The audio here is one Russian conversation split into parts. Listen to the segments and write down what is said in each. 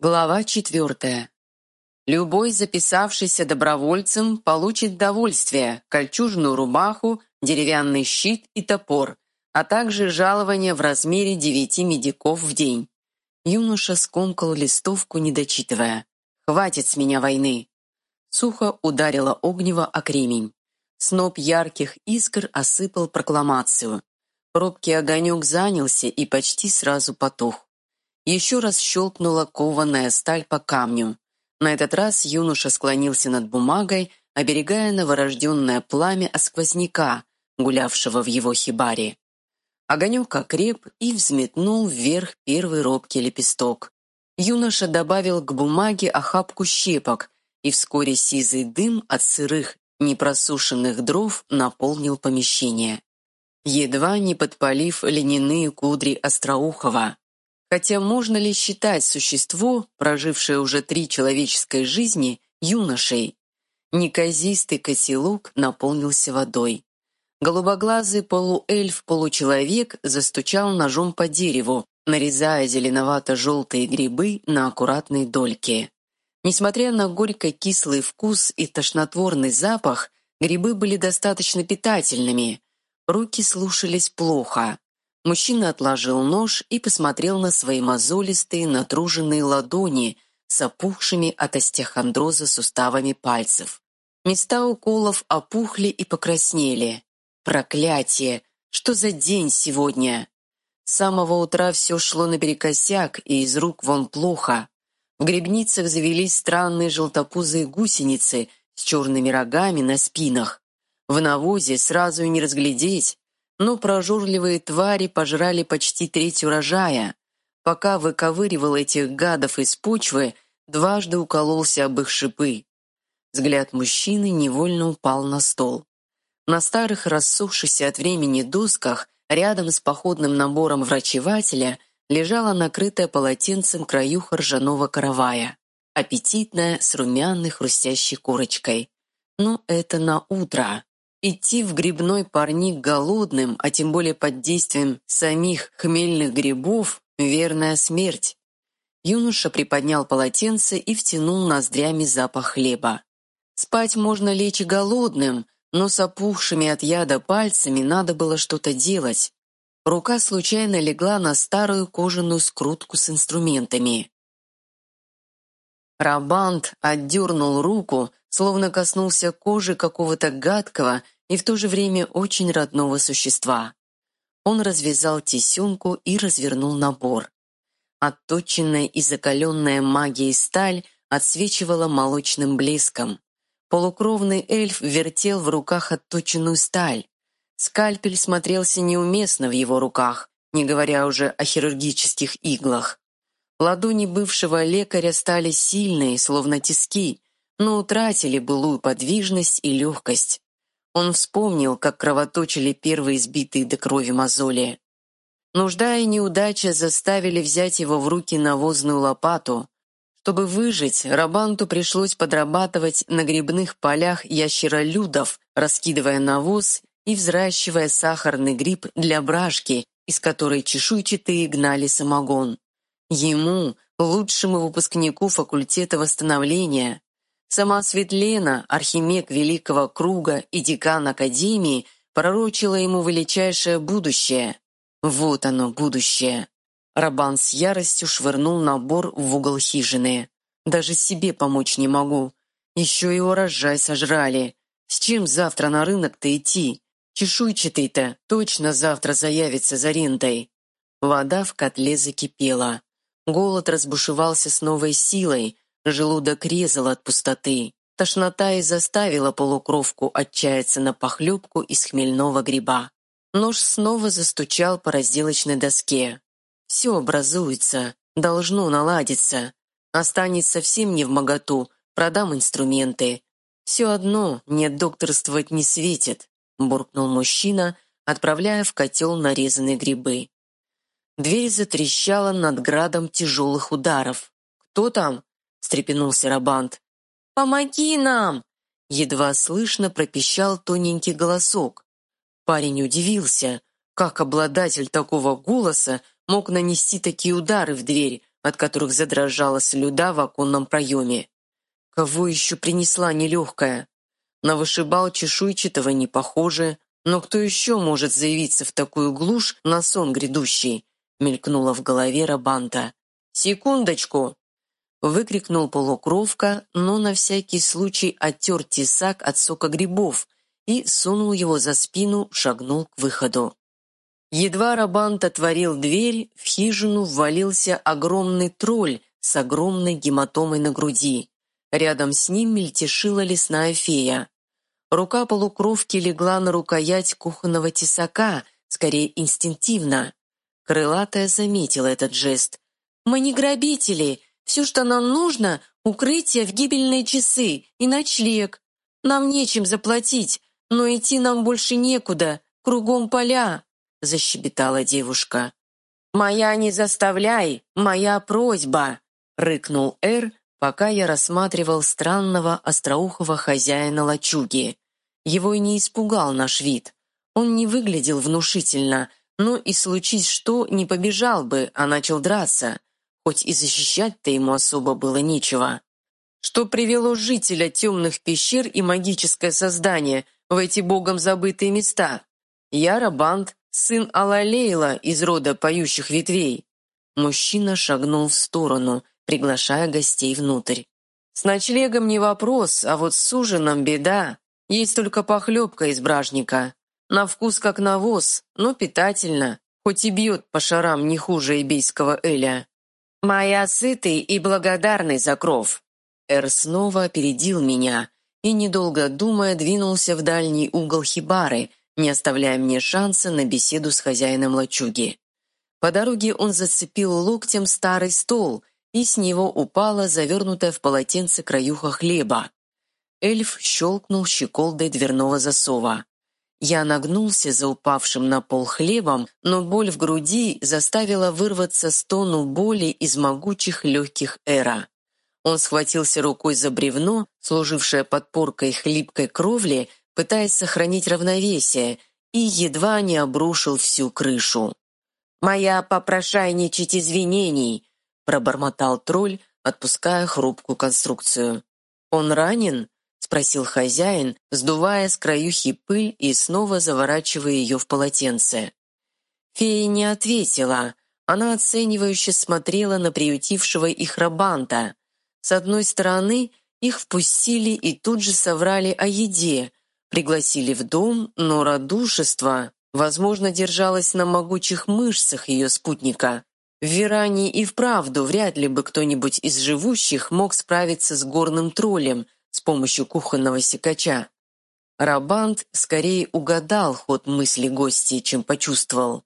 Глава четвертая. Любой записавшийся добровольцем получит довольствие, кольчужную рубаху, деревянный щит и топор, а также жалование в размере девяти медиков в день. Юноша скомкал листовку, не дочитывая. «Хватит с меня войны!» Сухо ударила огнево о кремень. Сноп ярких искр осыпал прокламацию. Робкий огонек занялся и почти сразу потух. Еще раз щелкнула кованая сталь по камню. На этот раз юноша склонился над бумагой, оберегая новорожденное пламя от сквозняка, гулявшего в его хибаре. Огонек окреп и взметнул вверх первый робкий лепесток. Юноша добавил к бумаге охапку щепок, и вскоре сизый дым от сырых, непросушенных дров наполнил помещение. Едва не подпалив льняные кудри Остроухова. Хотя можно ли считать существо, прожившее уже три человеческой жизни, юношей? Неказистый котелок наполнился водой. Голубоглазый полуэльф-получеловек застучал ножом по дереву, нарезая зеленовато-желтые грибы на аккуратные дольки. Несмотря на горько-кислый вкус и тошнотворный запах, грибы были достаточно питательными. Руки слушались плохо. Мужчина отложил нож и посмотрел на свои мозолистые, натруженные ладони с опухшими от остеохондроза суставами пальцев. Места уколов опухли и покраснели. Проклятие! Что за день сегодня? С самого утра все шло наперекосяк, и из рук вон плохо. В грибницах завелись странные желтопузые гусеницы с черными рогами на спинах. В навозе сразу и не разглядеть, но прожорливые твари пожрали почти треть урожая. Пока выковыривал этих гадов из почвы, дважды укололся об их шипы. Взгляд мужчины невольно упал на стол. На старых рассохшихся от времени досках рядом с походным набором врачевателя лежала накрытая полотенцем краюха ржаного каравая, аппетитная, с румяной хрустящей корочкой. Ну, это на утро. Идти в грибной парник голодным, а тем более под действием самих хмельных грибов – верная смерть. Юноша приподнял полотенце и втянул ноздрями запах хлеба. Спать можно лечь голодным, но с опухшими от яда пальцами надо было что-то делать. Рука случайно легла на старую кожаную скрутку с инструментами. Рабант отдернул руку, словно коснулся кожи какого-то гадкого и в то же время очень родного существа. Он развязал тесемку и развернул набор. Отточенная и закаленная магией сталь отсвечивала молочным блеском. Полукровный эльф вертел в руках отточенную сталь. Скальпель смотрелся неуместно в его руках, не говоря уже о хирургических иглах. Ладони бывшего лекаря стали сильные, словно тиски, но утратили былую подвижность и легкость. Он вспомнил, как кровоточили первые избитые до крови мозоли. Нужда и неудача заставили взять его в руки навозную лопату. Чтобы выжить, Рабанту пришлось подрабатывать на грибных полях ящеролюдов, раскидывая навоз и взращивая сахарный гриб для брашки, из которой чешуйчатые гнали самогон. Ему, лучшему выпускнику факультета восстановления, сама Светлена, архимег Великого Круга и декан Академии, пророчила ему величайшее будущее. Вот оно, будущее. Рабан с яростью швырнул набор в угол хижины. Даже себе помочь не могу. Еще и урожай сожрали. С чем завтра на рынок-то идти? Чешуйчатый-то точно завтра заявится за рентой. Вода в котле закипела. Голод разбушевался с новой силой, желудок резал от пустоты. Тошнота и заставила полукровку отчаяться на похлебку из хмельного гриба. Нож снова застучал по разделочной доске. Все образуется, должно наладиться. Останется совсем не в моготу, продам инструменты. Все одно нет докторствовать не светит, буркнул мужчина, отправляя в котел нарезанные грибы. Дверь затрещала над градом тяжелых ударов. «Кто там?» — встрепенулся Рабант. «Помоги нам!» — едва слышно пропищал тоненький голосок. Парень удивился, как обладатель такого голоса мог нанести такие удары в дверь, от которых задрожала слюда в оконном проеме. Кого еще принесла нелегкая? На вышибал чешуйчатого не похоже, но кто еще может заявиться в такую глушь на сон грядущий? Мелькнула в голове Рабанта. «Секундочку!» Выкрикнул полукровка, но на всякий случай оттер тесак от сока грибов и сунул его за спину, шагнул к выходу. Едва Рабант отворил дверь, в хижину ввалился огромный тролль с огромной гематомой на груди. Рядом с ним мельтешила лесная фея. Рука полукровки легла на рукоять кухонного тесака, скорее инстинктивно. Крылатая заметила этот жест. «Мы не грабители. Все, что нам нужно, укрытие в гибельные часы и ночлег. Нам нечем заплатить, но идти нам больше некуда, кругом поля», — защебетала девушка. «Моя не заставляй, моя просьба», — рыкнул Эр, пока я рассматривал странного остроухого хозяина лачуги. Его и не испугал наш вид. Он не выглядел внушительно, ну и случись что, не побежал бы, а начал драться, хоть и защищать-то ему особо было нечего. Что привело жителя темных пещер и магическое создание в эти богом забытые места? Я Рабант, сын Алалейла из рода поющих ветвей. Мужчина шагнул в сторону, приглашая гостей внутрь. С ночлегом не вопрос, а вот с ужином беда. Есть только похлебка из бражника. На вкус как навоз, но питательно, хоть и бьет по шарам не хуже ибийского эля. «Моя сытый и благодарный за кров!» Эр снова опередил меня и, недолго думая, двинулся в дальний угол хибары, не оставляя мне шанса на беседу с хозяином лачуги. По дороге он зацепил локтем старый стол, и с него упала завернутая в полотенце краюха хлеба. Эльф щелкнул щеколдой дверного засова. Я нагнулся за упавшим на пол хлебом, но боль в груди заставила вырваться стону боли из могучих легких эра. Он схватился рукой за бревно, служившее подпоркой хлипкой кровли, пытаясь сохранить равновесие, и едва не обрушил всю крышу. «Моя попрошайничать извинений!» — пробормотал тролль, отпуская хрупкую конструкцию. «Он ранен?» Спросил хозяин, сдувая с краюхи пыль и снова заворачивая ее в полотенце. Фея не ответила. Она оценивающе смотрела на приютившего их рабанта. С одной стороны, их впустили и тут же соврали о еде, пригласили в дом, но радушество, возможно, держалось на могучих мышцах ее спутника. В Веране и вправду вряд ли бы кто-нибудь из живущих мог справиться с горным троллем – с помощью кухонного секача. Рабант скорее угадал ход мысли гостей, чем почувствовал.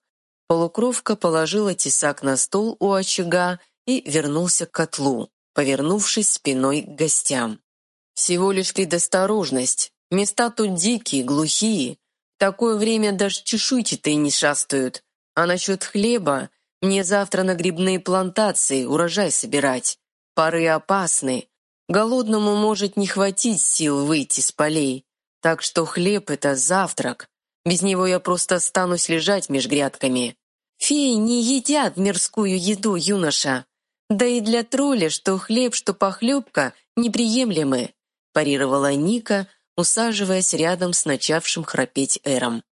Полукровка положила тесак на стол у очага и вернулся к котлу, повернувшись спиной к гостям. «Всего лишь предосторожность. Места тут дикие, глухие. В такое время даже чешуйчатые не шастают. А насчет хлеба мне завтра на грибные плантации урожай собирать. Пары опасны, Голодному может не хватить сил выйти с полей, так что хлеб — это завтрак. Без него я просто останусь лежать меж грядками. Феи не едят мирскую еду, юноша. Да и для тролля что хлеб, что похлебка неприемлемы, парировала Ника, усаживаясь рядом с начавшим храпеть Эром.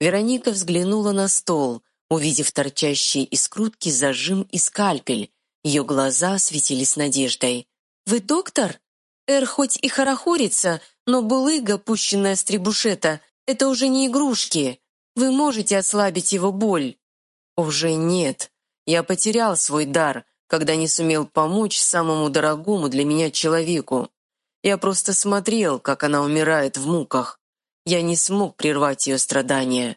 Вероника взглянула на стол, увидев торчащие из крутки зажим и скальпель. Ее глаза светились надеждой. «Вы доктор?» Эр хоть и хорохорится, но булыга, пущенная с требушета, это уже не игрушки. Вы можете ослабить его боль. Уже нет. Я потерял свой дар, когда не сумел помочь самому дорогому для меня человеку. Я просто смотрел, как она умирает в муках. Я не смог прервать ее страдания.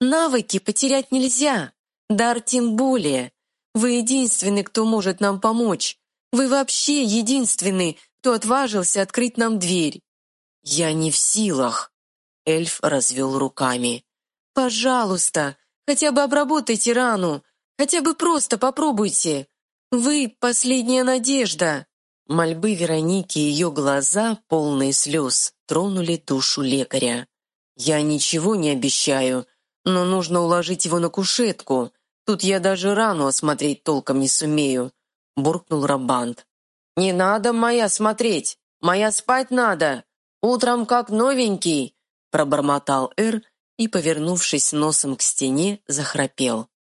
Навыки потерять нельзя. Дар тем более. Вы единственный, кто может нам помочь. Вы вообще единственный, кто отважился открыть нам дверь». «Я не в силах», — эльф развел руками. «Пожалуйста, хотя бы обработайте рану, хотя бы просто попробуйте. Вы — последняя надежда». Мольбы Вероники и ее глаза, полные слез, тронули душу лекаря. «Я ничего не обещаю, но нужно уложить его на кушетку. Тут я даже рану осмотреть толком не сумею», — буркнул Рабант. «Не надо моя смотреть, моя спать надо. Утром как новенький», — пробормотал Эр и, повернувшись носом к стене, захрапел.